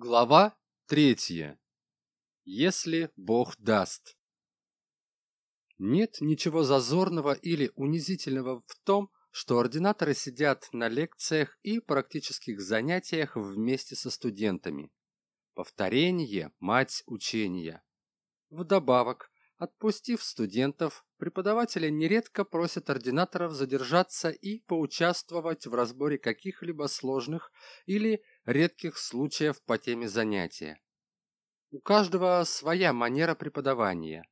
Глава третья. Если Бог даст. Нет ничего зазорного или унизительного в том, что ординаторы сидят на лекциях и практических занятиях вместе со студентами. Повторение – мать учения. Вдобавок, отпустив студентов, преподаватели нередко просят ординаторов задержаться и поучаствовать в разборе каких-либо сложных или редких случаев по теме занятия. У каждого своя манера преподавания.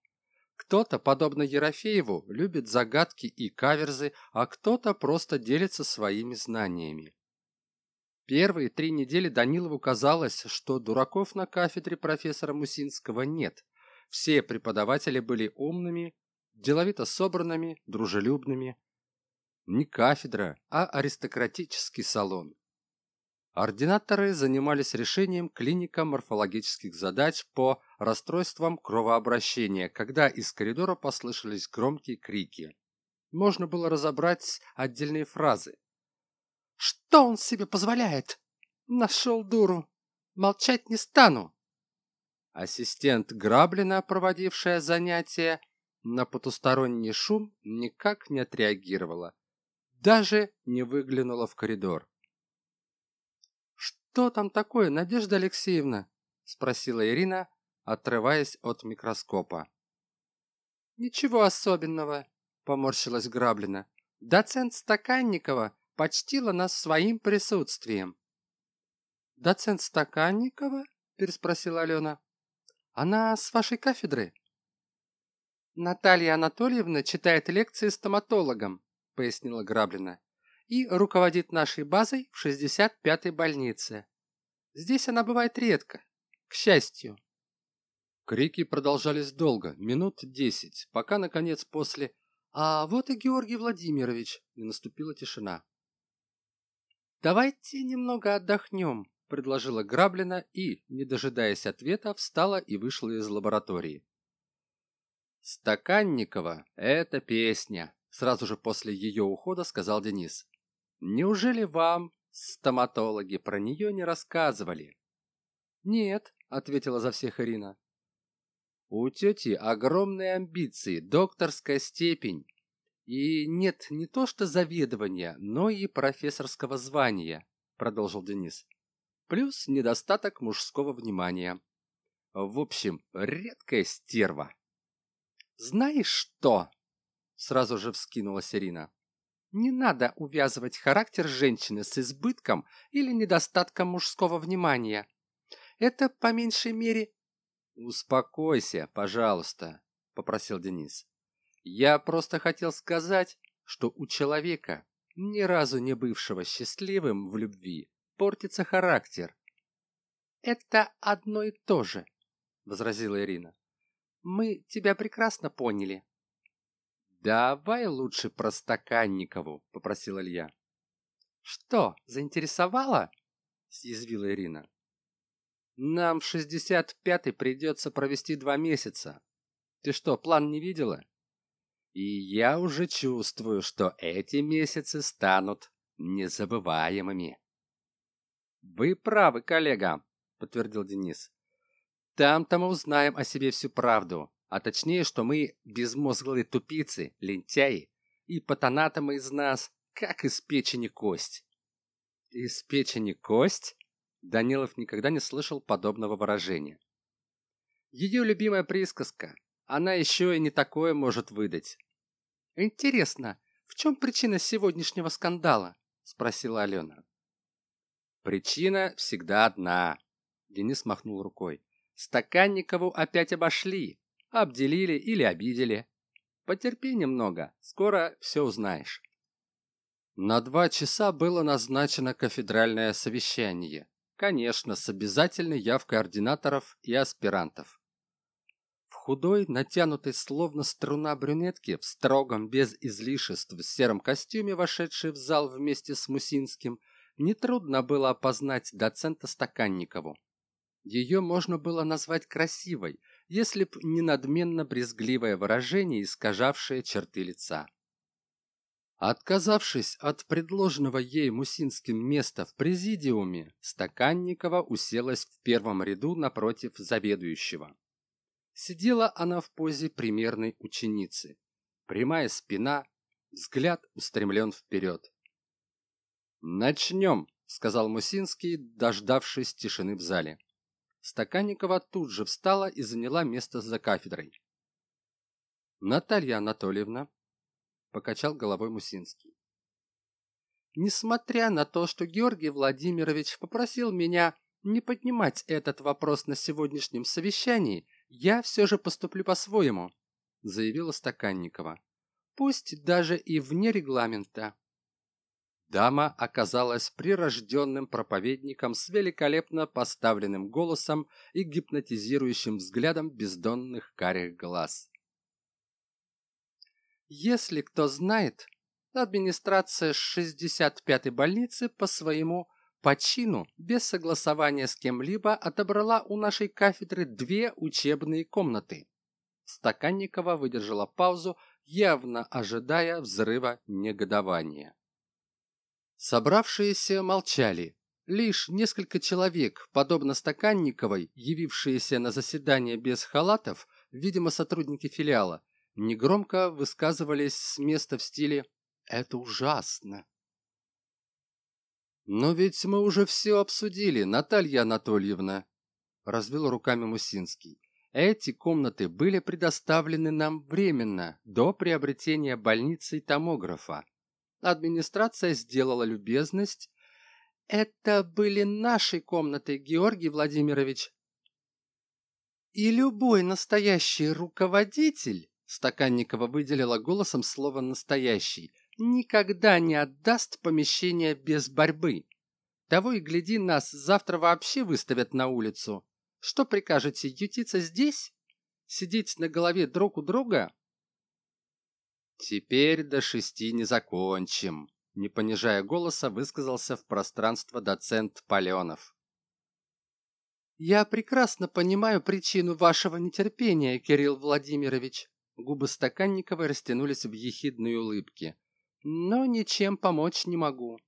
Кто-то, подобно Ерофееву, любит загадки и каверзы, а кто-то просто делится своими знаниями. Первые три недели Данилову казалось, что дураков на кафедре профессора Мусинского нет. Все преподаватели были умными, деловито собранными, дружелюбными. Не кафедра, а аристократический салон. Ординаторы занимались решением клинико-морфологических задач по расстройствам кровообращения, когда из коридора послышались громкие крики. Можно было разобрать отдельные фразы. «Что он себе позволяет? Нашел дуру! Молчать не стану!» Ассистент Граблина, проводившая занятия, на потусторонний шум никак не отреагировала. Даже не выглянула в коридор. «Что там такое, Надежда Алексеевна?» – спросила Ирина, отрываясь от микроскопа. «Ничего особенного», – поморщилась Граблина. «Доцент Стаканникова почтила нас своим присутствием». «Доцент Стаканникова?» – переспросила Алена. «Она с вашей кафедры?» «Наталья Анатольевна читает лекции стоматологам», – пояснила Граблина и руководит нашей базой в 65-й больнице. Здесь она бывает редко, к счастью. Крики продолжались долго, минут десять, пока, наконец, после «А вот и Георгий Владимирович!» и наступила тишина. «Давайте немного отдохнем», — предложила Граблина и, не дожидаясь ответа, встала и вышла из лаборатории. «Стаканникова — это песня», — сразу же после ее ухода сказал Денис. Неужели вам, стоматологи, про нее не рассказывали? Нет, ответила за всех Ирина. У тети огромные амбиции, докторская степень. И нет не то что заведования, но и профессорского звания, продолжил Денис. Плюс недостаток мужского внимания. В общем, редкая стерва. Знаешь что? Сразу же вскинулась Ирина. Не надо увязывать характер женщины с избытком или недостатком мужского внимания. Это, по меньшей мере... «Успокойся, пожалуйста», — попросил Денис. «Я просто хотел сказать, что у человека, ни разу не бывшего счастливым в любви, портится характер». «Это одно и то же», — возразила Ирина. «Мы тебя прекрасно поняли. «Давай лучше про Стаканникову», — попросил Илья. «Что, заинтересовало?» — съязвила Ирина. «Нам в шестьдесят пятый придется провести два месяца. Ты что, план не видела?» «И я уже чувствую, что эти месяцы станут незабываемыми». «Вы правы, коллега», — подтвердил Денис. «Там-то мы узнаем о себе всю правду а точнее, что мы безмозглые тупицы, лентяи, и патанатомы из нас, как из печени кость. Из печени кость? Данилов никогда не слышал подобного выражения. Ее любимая присказка. Она еще и не такое может выдать. Интересно, в чем причина сегодняшнего скандала? Спросила Алена. Причина всегда одна. Денис махнул рукой. Стаканникову опять обошли обделили или обидели. Потерпи немного, скоро все узнаешь. На два часа было назначено кафедральное совещание. Конечно, с обязательной явкой ординаторов и аспирантов. В худой, натянутой словно струна брюнетки, в строгом, без излишеств, сером костюме, вошедшей в зал вместе с Мусинским, нетрудно было опознать доцента Стаканникову. Ее можно было назвать красивой, если б не надменно брезгливое выражение, искажавшее черты лица. Отказавшись от предложенного ей Мусинским места в президиуме, Стаканникова уселась в первом ряду напротив заведующего. Сидела она в позе примерной ученицы. Прямая спина, взгляд устремлен вперед. «Начнем», — сказал Мусинский, дождавшись тишины в зале. Стаканникова тут же встала и заняла место за кафедрой. «Наталья Анатольевна», — покачал головой Мусинский. «Несмотря на то, что Георгий Владимирович попросил меня не поднимать этот вопрос на сегодняшнем совещании, я все же поступлю по-своему», — заявила Стаканникова. «Пусть даже и вне регламента». Дама оказалась прирожденным проповедником с великолепно поставленным голосом и гипнотизирующим взглядом бездонных карих глаз. Если кто знает, администрация 65-й больницы по своему почину без согласования с кем-либо отобрала у нашей кафедры две учебные комнаты. Стаканникова выдержала паузу, явно ожидая взрыва негодования. Собравшиеся молчали. Лишь несколько человек, подобно Стаканниковой, явившиеся на заседание без халатов, видимо, сотрудники филиала, негромко высказывались с места в стиле «Это ужасно». «Но ведь мы уже все обсудили, Наталья Анатольевна», — развел руками Мусинский. «Эти комнаты были предоставлены нам временно, до приобретения больницы томографа. Администрация сделала любезность. Это были наши комнаты, Георгий Владимирович. И любой настоящий руководитель, Стаканникова выделила голосом слово «настоящий», никогда не отдаст помещение без борьбы. Того и гляди, нас завтра вообще выставят на улицу. Что прикажете, ютиться здесь? Сидеть на голове друг у друга? Теперь до шести не закончим, не понижая голоса, высказался в пространство доцент Паленов. Я прекрасно понимаю причину вашего нетерпения, Кирилл Владимирович. Губы Стаканниковой растянулись в ехидной улыбке но ничем помочь не могу.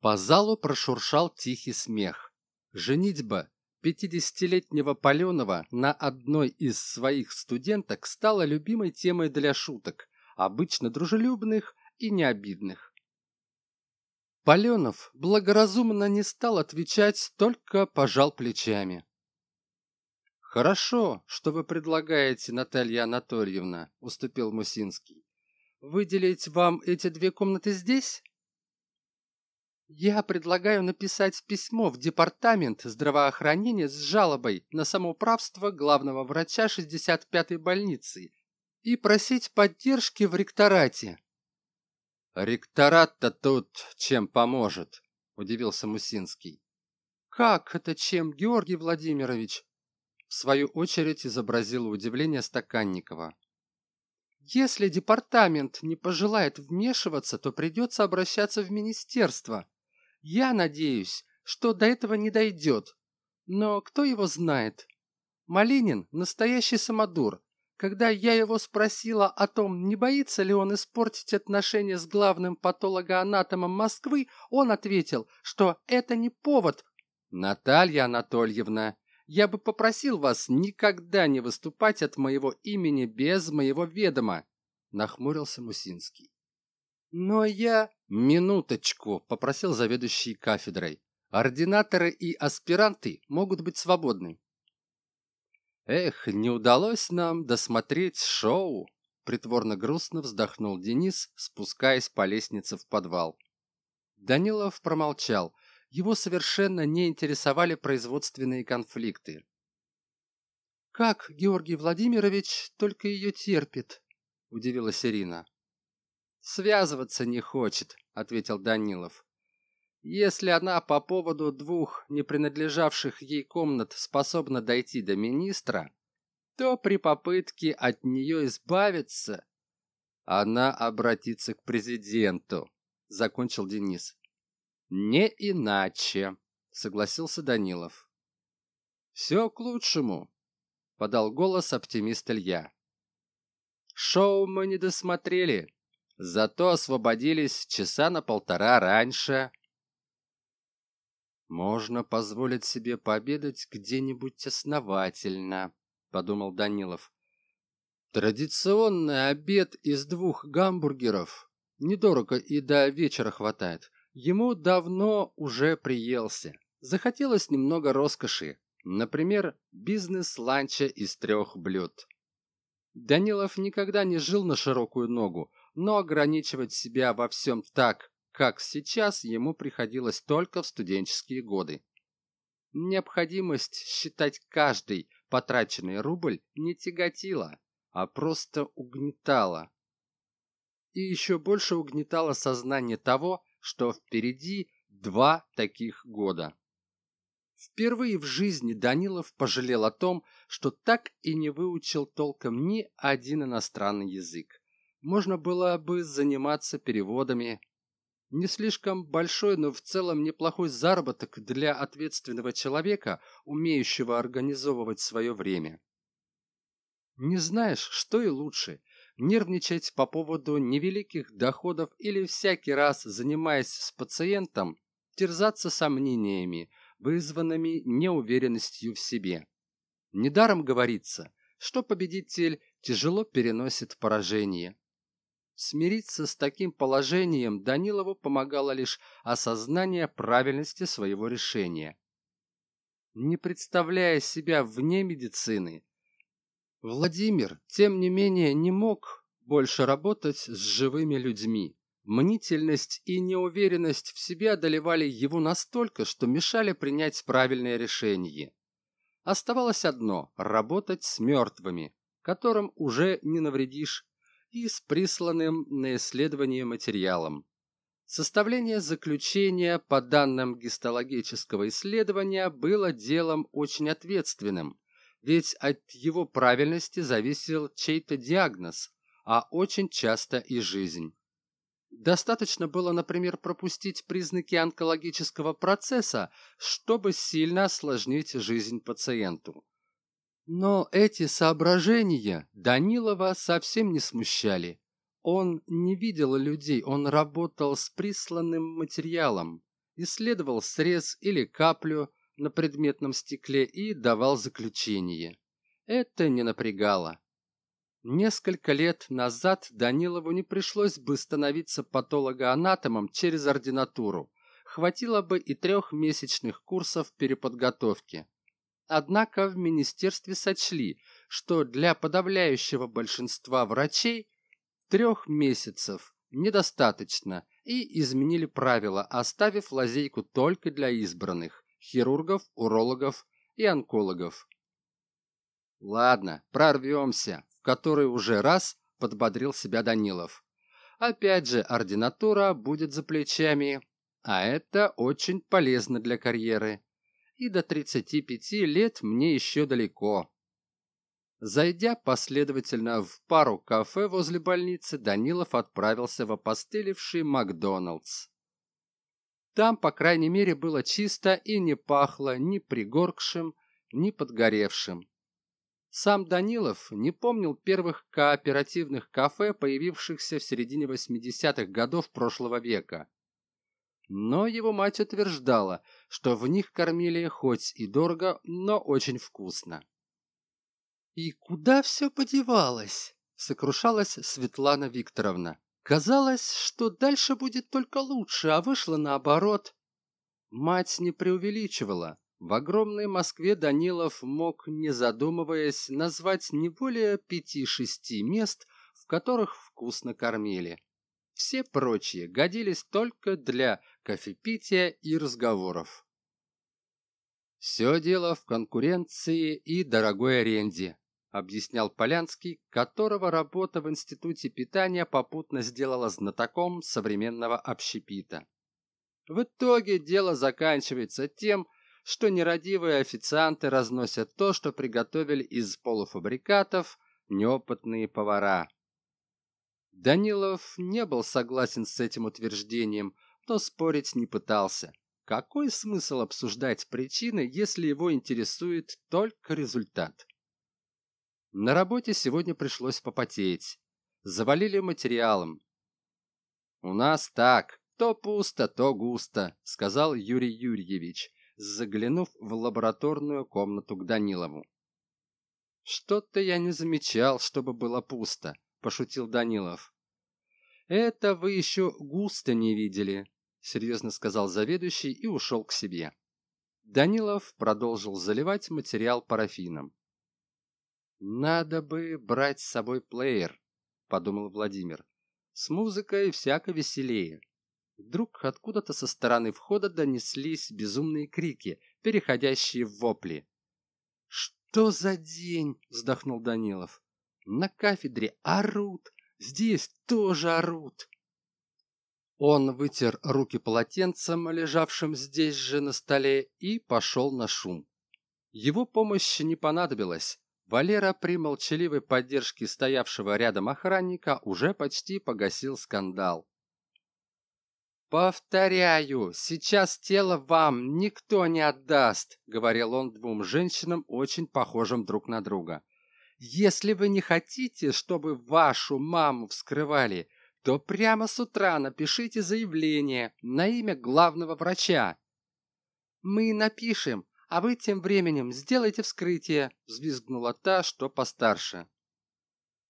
По залу прошуршал тихий смех. Женитьба пятидесятилетнего Паленова на одной из своих студенток стала любимой темой для шуток, обычно дружелюбных и необидных. Паленов благоразумно не стал отвечать, только пожал плечами. «Хорошо, что вы предлагаете, Наталья Анатольевна», — уступил Мусинский выделить вам эти две комнаты здесь? Я предлагаю написать письмо в департамент здравоохранения с жалобой на самоуправство главного врача 65-й больницы и просить поддержки в ректорате. Ректорат-то тут чем поможет, удивился Мусинский. Как это чем, Георгий Владимирович? В свою очередь изобразила удивление Стаканникова. Если департамент не пожелает вмешиваться, то придется обращаться в министерство. Я надеюсь, что до этого не дойдет. Но кто его знает? Малинин – настоящий самодур. Когда я его спросила о том, не боится ли он испортить отношения с главным патологоанатомом Москвы, он ответил, что это не повод. Наталья Анатольевна, я бы попросил вас никогда не выступать от моего имени без моего ведома, нахмурился Мусинский. Но я... Минуточку, попросил заведующий кафедрой. Ординаторы и аспиранты могут быть свободны. Эх, не удалось нам досмотреть шоу, притворно грустно вздохнул Денис, спускаясь по лестнице в подвал. Данилов промолчал, его совершенно не интересовали производственные конфликты. «Как Георгий Владимирович только ее терпит?» – удивилась Ирина. «Связываться не хочет», – ответил Данилов. «Если она по поводу двух не принадлежавших ей комнат способна дойти до министра, то при попытке от нее избавиться она обратится к президенту», – закончил Денис. «Не иначе», — согласился Данилов. «Все к лучшему», — подал голос оптимист Илья. «Шоу мы не досмотрели. Зато освободились часа на полтора раньше. Можно позволить себе пообедать где-нибудь основательно подумал данилов. Традиционный обед из двух гамбургеров. Недорого и до вечера хватает. Ему давно уже приелся. Захотелось немного роскоши. Например бизнес-ланча из трех блюд данилов никогда не жил на широкую ногу но ограничивать себя во всем так как сейчас ему приходилось только в студенческие годы. Необходимость считать каждый потраченный рубль не тяготила а просто угнетала. И еще больше угнетало сознание того что впереди два таких года. Впервые в жизни Данилов пожалел о том, что так и не выучил толком ни один иностранный язык. Можно было бы заниматься переводами. Не слишком большой, но в целом неплохой заработок для ответственного человека, умеющего организовывать свое время. Не знаешь, что и лучше – нервничать по поводу невеликих доходов или всякий раз, занимаясь с пациентом, терзаться сомнениями – вызванными неуверенностью в себе. Недаром говорится, что победитель тяжело переносит поражение. Смириться с таким положением Данилову помогало лишь осознание правильности своего решения. Не представляя себя вне медицины, Владимир, тем не менее, не мог больше работать с живыми людьми. Мнительность и неуверенность в себе одолевали его настолько, что мешали принять правильное решение. Оставалось одно – работать с мертвыми, которым уже не навредишь, и с присланным на исследование материалом. Составление заключения по данным гистологического исследования было делом очень ответственным, ведь от его правильности зависел чей-то диагноз, а очень часто и жизнь. Достаточно было, например, пропустить признаки онкологического процесса, чтобы сильно осложнить жизнь пациенту. Но эти соображения Данилова совсем не смущали. Он не видел людей, он работал с присланным материалом, исследовал срез или каплю на предметном стекле и давал заключение. Это не напрягало. Несколько лет назад Данилову не пришлось бы становиться патологоанатомом через ординатуру. Хватило бы и трехмесячных курсов переподготовки. Однако в министерстве сочли, что для подавляющего большинства врачей трех месяцев недостаточно и изменили правила, оставив лазейку только для избранных – хирургов, урологов и онкологов. Ладно, прорвемся который уже раз подбодрил себя Данилов. Опять же, ординатура будет за плечами, а это очень полезно для карьеры. И до 35 лет мне еще далеко. Зайдя последовательно в пару кафе возле больницы, Данилов отправился в опостылевший Макдоналдс. Там, по крайней мере, было чисто и не пахло ни пригоркшим, ни подгоревшим. Сам Данилов не помнил первых кооперативных кафе, появившихся в середине 80-х годов прошлого века. Но его мать утверждала, что в них кормили хоть и дорого, но очень вкусно. «И куда все подевалось?» — сокрушалась Светлана Викторовна. «Казалось, что дальше будет только лучше, а вышло наоборот». Мать не преувеличивала. В огромной Москве Данилов мог, не задумываясь, назвать не более пяти-шести мест, в которых вкусно кормили. Все прочие годились только для кофепития и разговоров. «Все дело в конкуренции и дорогой аренде», объяснял Полянский, которого работа в институте питания попутно сделала знатоком современного общепита. В итоге дело заканчивается тем, что нерадивые официанты разносят то, что приготовили из полуфабрикатов неопытные повара. Данилов не был согласен с этим утверждением, но спорить не пытался. Какой смысл обсуждать причины, если его интересует только результат? На работе сегодня пришлось попотеть. Завалили материалом. у нас так то пусто то густо сказал юрий юрьевич заглянув в лабораторную комнату к данилову что-то я не замечал чтобы было пусто пошутил данилов это вы еще густо не видели серьезно сказал заведующий и ушел к себе. Данилов продолжил заливать материал парафином надо бы брать с собой плеер подумал владимир с музыкой всяко веселее. Вдруг откуда то со стороны входа донеслись безумные крики переходящие в вопли что за день вздохнул данилов на кафедре орут здесь тоже орут. Он вытер руки полотенцем лежавшим здесь же на столе и пошел на шум. Его помощь не понадобилась. Валера при молчаливой поддержке стоявшего рядом охранника уже почти погасил скандал. Повторяю сейчас тело вам никто не отдаст говорил он двум женщинам очень похожим друг на друга если вы не хотите чтобы вашу маму вскрывали то прямо с утра напишите заявление на имя главного врача. Мы напишем а вы тем временем сделайте вскрытие взвизгнула та что постарше.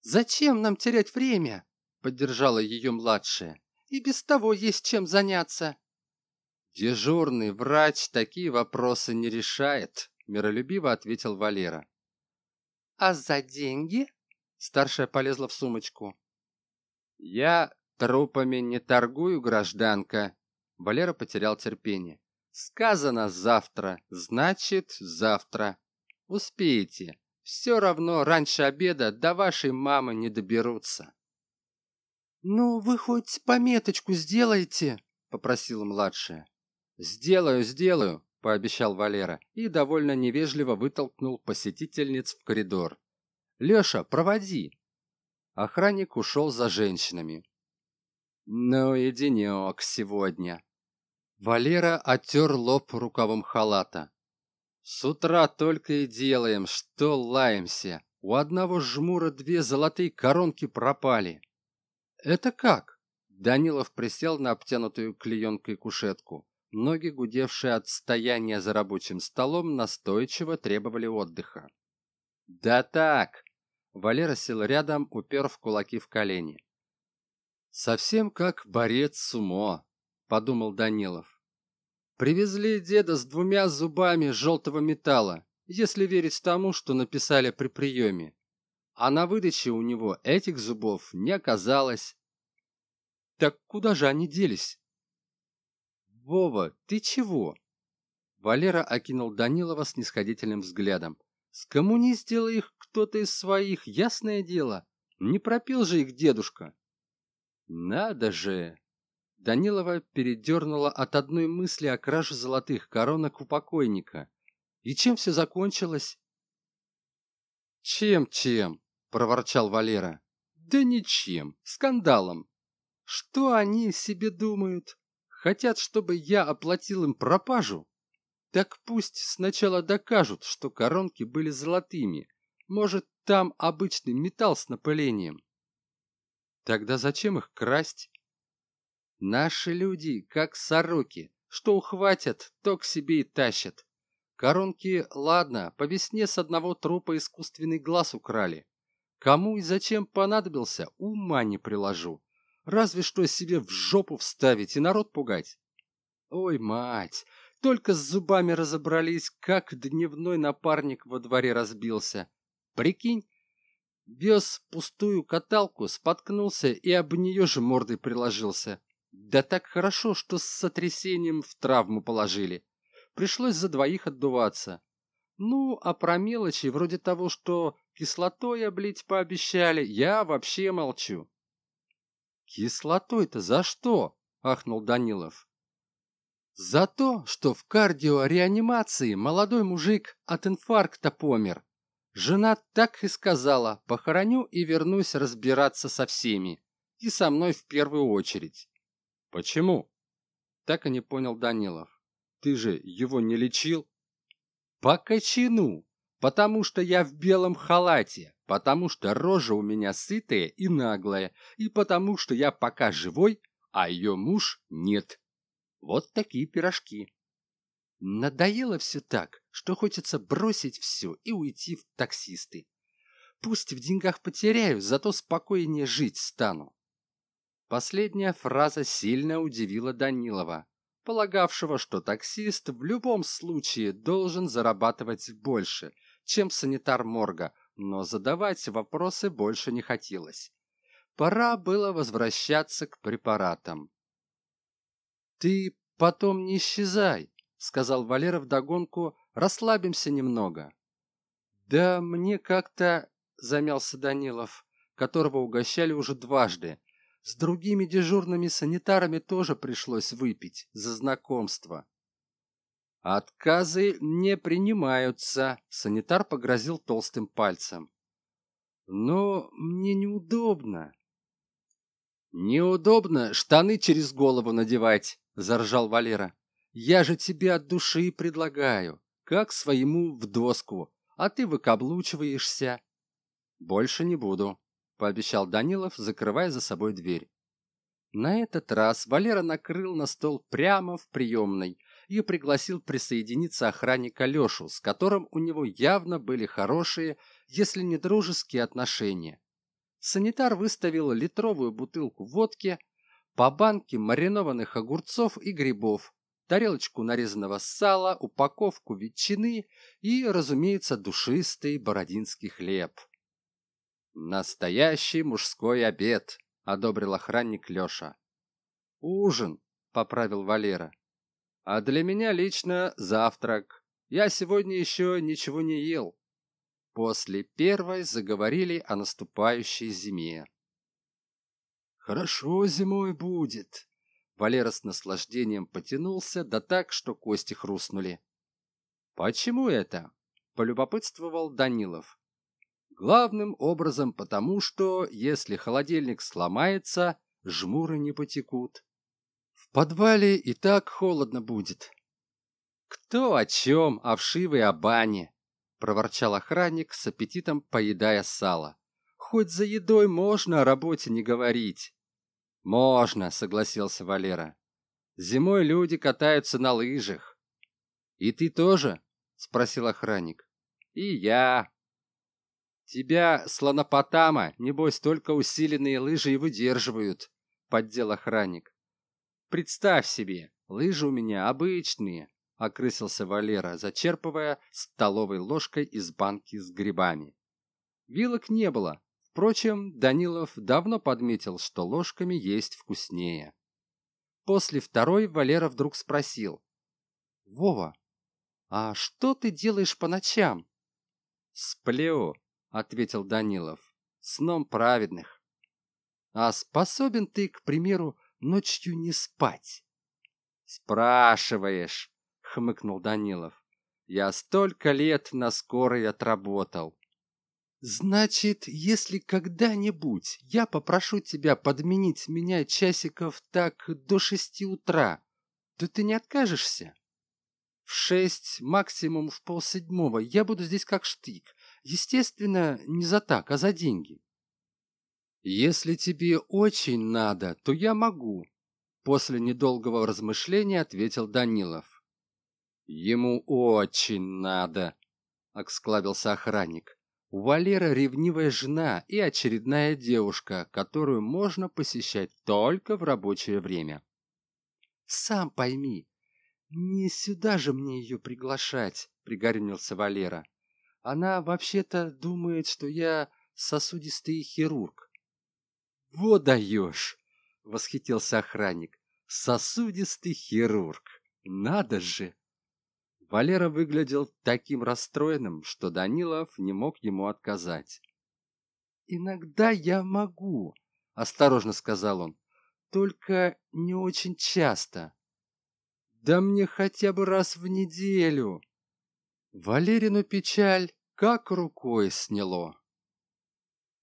Зачем нам терять время поддержала ее младшая. И без того есть чем заняться дежурный врач такие вопросы не решает миролюбиво ответил валера а за деньги? Старшая полезла в сумочку. Я трупами не торгую гражданка. Валера потерял терпение. Сказано завтра значит завтра. Успеете. Все равно раньше обеда до вашей мамы не доберутся. Ну вы хоть пометочку сделайте попросила младшая. Сделаю сделаю пообещал валера и довольно невежливо вытолкнул посетительниц в коридор. Леша проводи! Охранник ушел за женщинами. Ну и денек сегодня! Валера оттер лоб рукавом халата. С утра только и делаем что лаемся. У одного жмура две золотые коронки пропали это как данилов присел на обтянутую клеенкой кушетку ноги гудевшие от стояния за рабочим столом настойчиво требовали отдыха да так Валера сел рядом, упер в кулаки в колени. «Совсем как борец с умо», — подумал Данилов. «Привезли деда с двумя зубами желтого металла, если верить тому, что написали при приеме. А на выдаче у него этих зубов не оказалось. Так куда же они делись?» «Вова, ты чего?» Валера окинул Данилова снисходительным взглядом. Скоммуниздил их кто-то из своих, ясное дело. Не пропил же их дедушка. Надо же! Данилова передернула от одной мысли о краже золотых коронок у покойника. И чем все закончилось? Чем-чем? проворчал Валера. Да ничем, скандалом. Что они себе думают? Хотят, чтобы я оплатил им пропажу? Так пусть сначала докажут, что коронки были золотыми. Может, там обычный металл с напылением. Тогда зачем их красть? Наши люди, как сороки, что ухватят, то к себе и тащат. Коронки, ладно, по весне с одного трупа искусственный глаз украли. Кому и зачем понадобился, ума не приложу. Разве что себе в жопу вставить и народ пугать. Ой, мать, только с зубами разобрались, как дневной напарник во дворе разбился. Прикинь, вез пустую каталку, споткнулся и об нее же мордой приложился. Да так хорошо, что с сотрясением в травму положили. Пришлось за двоих отдуваться. Ну, а про мелочи, вроде того, что кислотой облить пообещали, я вообще молчу. «Кислотой-то за что?» — ахнул Данилов. За то, что в кардиореанимации молодой мужик от инфаркта помер. Жена так и сказала, похороню и вернусь разбираться со всеми. И со мной в первую очередь. Почему? Так и не понял Данилов. Ты же его не лечил? По кочану. Потому что я в белом халате. Потому что рожа у меня сытая и наглая. И потому что я пока живой, а ее муж нет. Вот такие пирожки. Надоело все так, что хочется бросить все и уйти в таксисты. Пусть в деньгах потеряю, зато спокойнее жить стану. Последняя фраза сильно удивила Данилова, полагавшего, что таксист в любом случае должен зарабатывать больше, чем санитар морга, но задавать вопросы больше не хотелось. Пора было возвращаться к препаратам. «Ты потом не исчезай», — сказал Валера вдогонку, — «расслабимся немного». «Да мне как-то...» — замялся Данилов, которого угощали уже дважды. «С другими дежурными санитарами тоже пришлось выпить за знакомство». «Отказы не принимаются», — санитар погрозил толстым пальцем. «Но мне неудобно», «Неудобно штаны через голову надевать», — заржал Валера. «Я же тебе от души предлагаю, как своему в доску, а ты выкаблучиваешься». «Больше не буду», — пообещал Данилов, закрывая за собой дверь. На этот раз Валера накрыл на стол прямо в приемной и пригласил присоединиться охранника Лешу, с которым у него явно были хорошие, если не дружеские отношения санитар выставил литровую бутылку водки, по банке маринованных огурцов и грибов, тарелочку нарезанного сала, упаковку ветчины и, разумеется, душистый бородинский хлеб. «Настоящий мужской обед», — одобрил охранник Леша. «Ужин», — поправил Валера. «А для меня лично завтрак. Я сегодня еще ничего не ел». После первой заговорили о наступающей зиме. «Хорошо зимой будет!» Валера с наслаждением потянулся, да так, что кости хрустнули. «Почему это?» – полюбопытствовал Данилов. «Главным образом потому, что, если холодильник сломается, жмуры не потекут. Подвале и так холодно будет». «Кто о чем, о вшивой о бане?» проворчал охранник с аппетитом поедая сало. Хоть за едой можно о работе не говорить. Можно, согласился Валера. Зимой люди катаются на лыжах. И ты тоже? спросил охранник. И я. Тебя, слонопотама, небось, только усиленные лыжи и выдерживают, поддел охранник. Представь себе, лыжи у меня обычные, — окрысился Валера, зачерпывая столовой ложкой из банки с грибами. Вилок не было. Впрочем, Данилов давно подметил, что ложками есть вкуснее. После второй Валера вдруг спросил. «Вова, а что ты делаешь по ночам?» «Сплю», — ответил Данилов, — «сном праведных». «А способен ты, к примеру, ночью не спать?» «Спрашиваешь», хмыкнул Данилов. Я столько лет на скорой отработал. Значит, если когда-нибудь я попрошу тебя подменить меня часиков так до шести утра, то ты не откажешься? В шесть, максимум в полседьмого я буду здесь как штык. Естественно, не за так, а за деньги. Если тебе очень надо, то я могу. После недолгого размышления ответил Данилов. Ему очень надо, осклабился охранник. У Валера ревнивая жена и очередная девушка, которую можно посещать только в рабочее время. Сам пойми, не сюда же мне ее приглашать, пригорюнился Валера. Она вообще-то думает, что я сосудистый хирург. Вот даешь, восхитился охранник. Сосудистый хирург. Надо же! Валера выглядел таким расстроенным, что Данилов не мог ему отказать. «Иногда я могу», — осторожно сказал он, — «только не очень часто». «Да мне хотя бы раз в неделю». Валерину печаль как рукой сняло.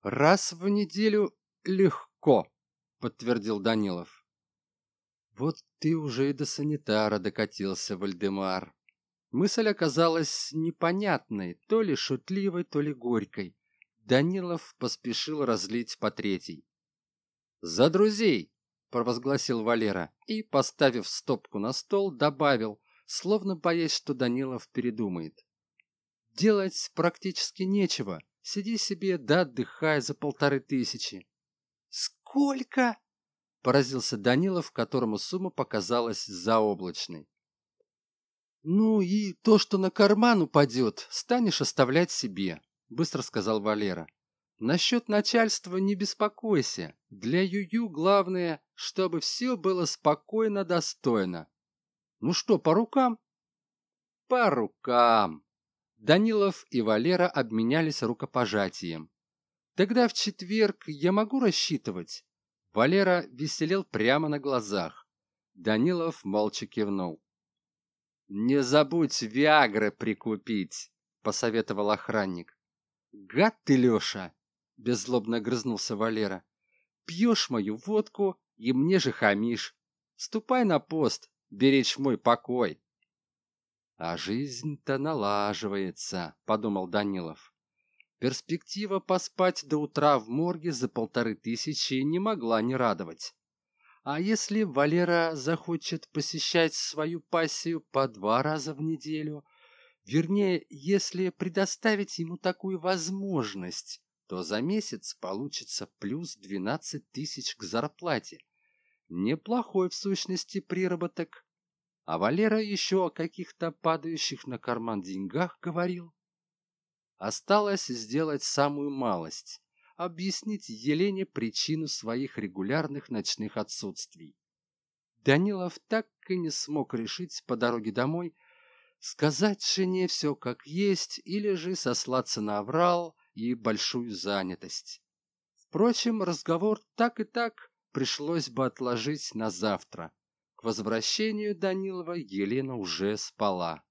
«Раз в неделю легко», — подтвердил Данилов. «Вот ты уже и до санитара докатился, Вальдемар», Мысль оказалась непонятной, то ли шутливой, то ли горькой. Данилов поспешил разлить по третий. «За друзей!» провозгласил Валера и, поставив стопку на стол, добавил, словно боясь, что Данилов передумает. «Делать практически нечего. Сиди себе да отдыхай за полторы тысячи». «Сколько?» – поразился Данилов, которому сумма показалась заоблачной. «Ну и то, что на карман упадет, станешь оставлять себе», – быстро сказал Валера. «Насчет начальства не беспокойся. Для Юю главное, чтобы все было спокойно, достойно. Ну что, по рукам?» «По рукам!» Данилов и Валера обменялись рукопожатием. «Тогда в четверг я могу рассчитывать?» Валера веселел прямо на глазах. Данилов молча кивнул. «Не забудь Виагры прикупить», — посоветовал охранник. «Гад ты, Леша!» — беззлобно грызнулся Валера. «Пьешь мою водку и мне же хамишь. Ступай на пост, беречь мой покой». «А жизнь-то налаживается», — подумал Данилов. Перспектива поспать до утра в морге за полторы тысячи не могла не радовать. А если Валера захочет посещать свою пассию по два раза в неделю, вернее, если предоставить ему такую возможность, то за месяц получится плюс 12 тысяч к зарплате. Неплохой в сущности приработок. А Валера еще о каких-то падающих на карман деньгах говорил. Осталось сделать самую малость объяснить Елене причину своих регулярных ночных отсутствий. Данилов так и не смог решить по дороге домой, сказать жене все как есть или же сослаться на аврал и большую занятость. Впрочем, разговор так и так пришлось бы отложить на завтра. К возвращению Данилова Елена уже спала.